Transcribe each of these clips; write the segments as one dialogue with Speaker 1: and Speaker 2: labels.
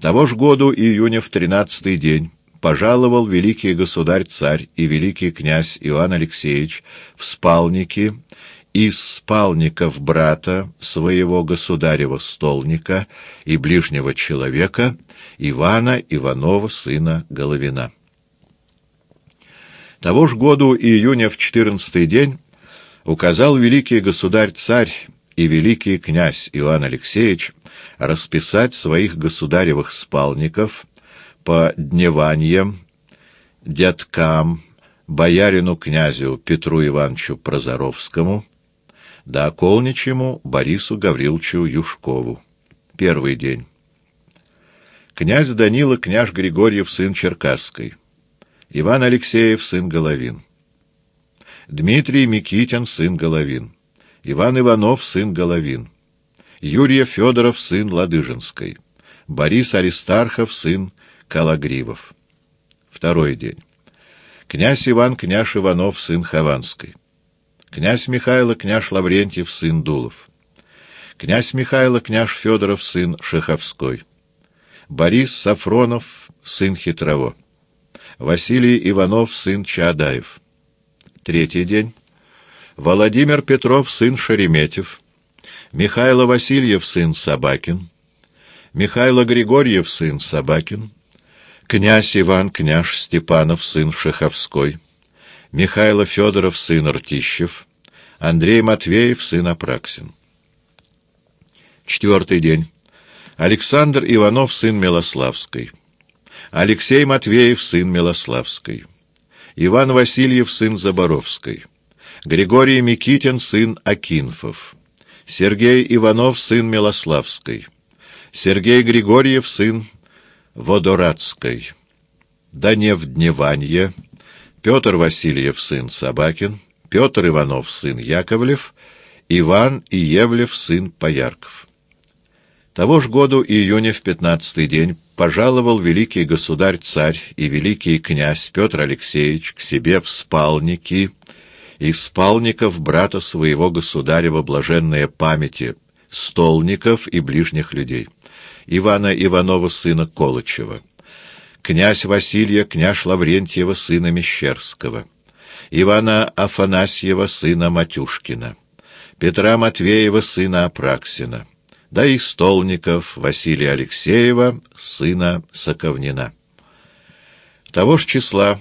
Speaker 1: Того ж году июня в тринадцатый день пожаловал великий государь-царь и великий князь Иоанн Алексеевич в спалники из спалников брата своего государева столника и ближнего человека Ивана Иванова, сына Головина. Того ж году июня в четырнадцатый день указал великий государь-царь и великий князь Иоанн Алексеевич расписать своих государевых спалников по дневаниям, дядкам, боярину князю Петру Ивановичу Прозоровскому, да околничему Борису Гавриловичу Юшкову. Первый день. Князь Данила, княж Григорьев, сын Черкасской. Иван Алексеев, сын Головин. Дмитрий Микитин, сын Головин. Иван Иванов, сын Головин. Юрий Федоров, сын Ладыжинской. Борис Аристархов, сын Калагривов. Второй день. Князь Иван, княж Иванов, сын Хованской. Князь Михайло, княж Лаврентьев, сын Дулов. Князь Михайло, княж Федоров, сын Шеховской. Борис Сафронов, сын Хитрово. Василий Иванов, сын Чаадаев. Третий день. Владимир Петров, сын Шереметьев. Михайло Васильев, сын Собакин. Михайло Григорьев, сын Собакин. Князь Иван, княж Степанов, сын Шеховской. Михайло Федоров, сын Ртищев. Андрей Матвеев, сын Апраксин. Четвертый день. Александр Иванов, сын Милославской. Алексей Матвеев, сын Милославской. Иван Васильев, сын Заборовской. Григорий Микитин, сын Акинфов. Сергей Иванов, сын Милославской. Сергей Григорьев, сын Водорадской. Данев Дневанье. Петр Васильев, сын Собакин. Петр Иванов, сын Яковлев. Иван Иевлев, сын Поярков. Того ж году июня в пятнадцатый день пожаловал великий государь-царь и великий князь Петр Алексеевич к себе в спалники и спалников брата своего государева блаженная памяти, столников и ближних людей, Ивана Иванова сына Колычева, князь Василия, княж Лаврентьева сына Мещерского, Ивана Афанасьева сына Матюшкина, Петра Матвеева сына Апраксина, да и столников Василия Алексеева сына Соковнина. Того ж числа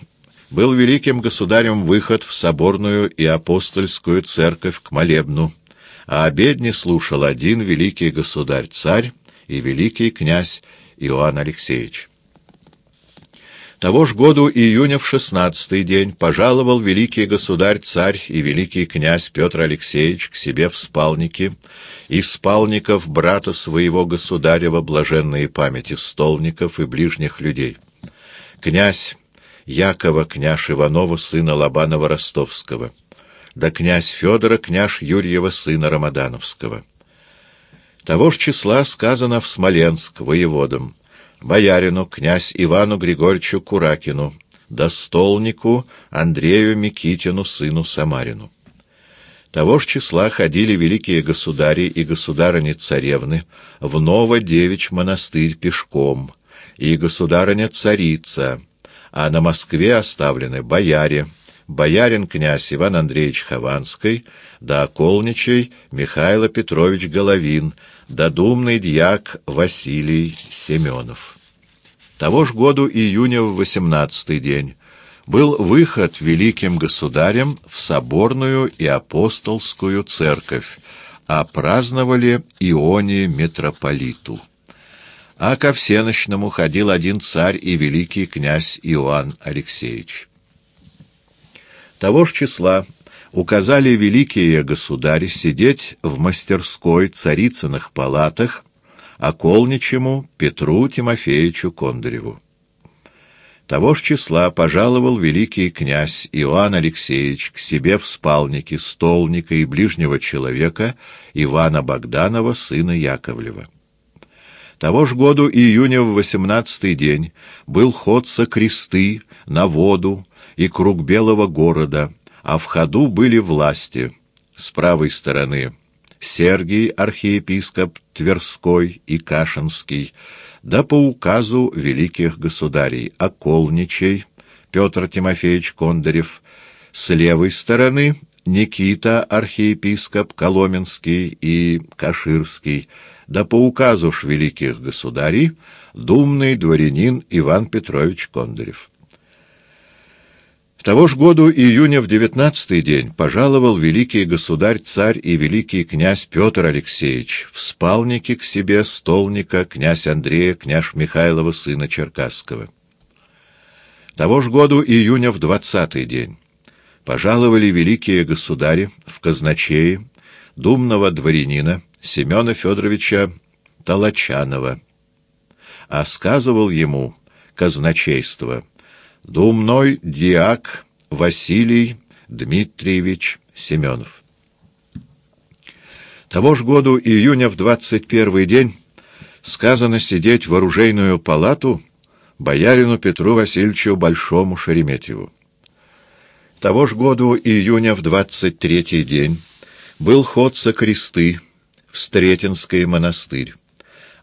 Speaker 1: был великим государем выход в соборную и апостольскую церковь к молебну, а обедни слушал один великий государь-царь и великий князь Иоанн Алексеевич. Того ж году июня в шестнадцатый день пожаловал великий государь-царь и великий князь Петр Алексеевич к себе в спалники, из спалников брата своего государева блаженные памяти столников и ближних людей. Князь Якова, княж Иванова, сына Лобанова-Ростовского, да князь Федора, княж Юрьева, сына Рамадановского. Того ж числа сказано в Смоленск воеводам, боярину, князь Ивану Григорьевичу Куракину, да столнику Андрею Микитину, сыну Самарину. Того ж числа ходили великие государи и государыни-царевны в Ново-Девич монастырь пешком, и государыня-царица, а на Москве оставлены бояре, боярин князь Иван Андреевич Хованский, да околничий Михаил Петрович Головин, да думный дьяк Василий Семенов. Того ж году июня в восемнадцатый день был выход великим государем в соборную и апостолскую церковь, а праздновали Ионе митрополиту а ко всеночному ходил один царь и великий князь Иоанн Алексеевич. Того ж числа указали великие государи сидеть в мастерской царицыных палатах околничему Петру Тимофеевичу Кондареву. Того ж числа пожаловал великий князь Иоанн Алексеевич к себе в спалнике столника и ближнего человека Ивана Богданова, сына Яковлева. Того ж году июня в восемнадцатый день был ход со кресты на воду и круг белого города, а в ходу были власти. С правой стороны Сергий, архиепископ Тверской и Кашинский, да по указу великих государей Околничей, Петр Тимофеевич Кондарев, с левой стороны Никита, архиепископ Коломенский и Каширский, да по указу ж великих государей, думный дворянин Иван Петрович Кондарев. Того ж году июня в девятнадцатый день пожаловал великий государь-царь и великий князь Петр Алексеевич в спалнике к себе столника князь Андрея, княж Михайлова, сына Черкасского. Того ж году июня в двадцатый день пожаловали великие государи в казначеи думного дворянина Семена Федоровича Толочанова, а сказывал ему казначейство думной диак Василий Дмитриевич Семенов. Того ж году июня в двадцать первый день сказано сидеть в оружейную палату боярину Петру Васильевичу Большому Шереметьеву. Того ж году июня в двадцать третий день был ход со кресты в Стретинский монастырь,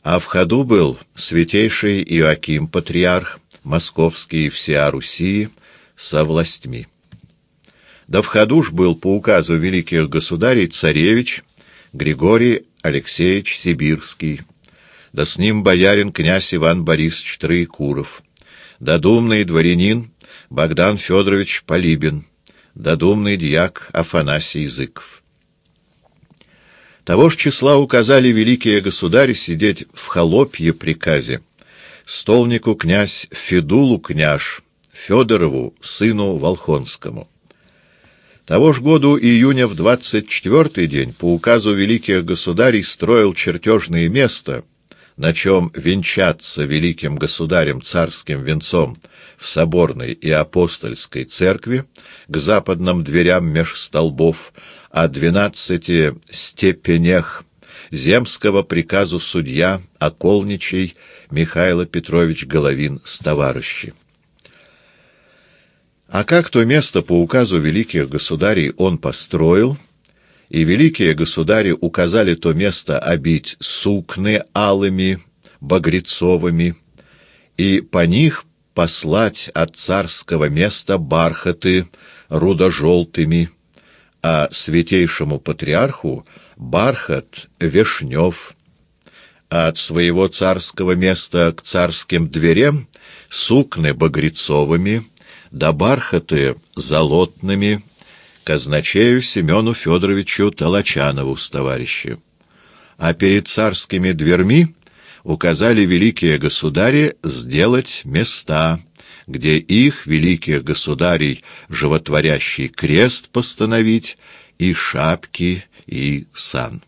Speaker 1: а в ходу был святейший Иоаким Патриарх, московский всея Руси, со властьми. Да в ходу ж был по указу великих государей царевич Григорий Алексеевич Сибирский, да с ним боярин князь Иван Борисович Троекуров, да думный дворянин Богдан Федорович Полибин, додумный дьяк Афанасий Зыков. Того ж числа указали великие государи сидеть в холопье приказе, столнику князь Федулу княж, Федорову, сыну Волхонскому. Того ж году июня в двадцать четвертый день по указу великих государей строил чертежное место — на чем венчаться великим государем царским венцом в соборной и апостольской церкви, к западным дверям меж столбов, о двенадцати степенях земского приказу судья околничий Михаил Петрович Головин с товарищи. А как то место по указу великих государей он построил — и великие государи указали то место обить сукны алыми, багрецовыми, и по них послать от царского места бархаты рудожелтыми, а святейшему патриарху бархат вешнев, а от своего царского места к царским дверям сукны багрецовыми, да бархаты золотными, казначею Семену Федоровичу Толочанову с товарищем. А перед царскими дверьми указали великие государи сделать места, где их, великих государей, животворящий крест постановить, и шапки, и сан.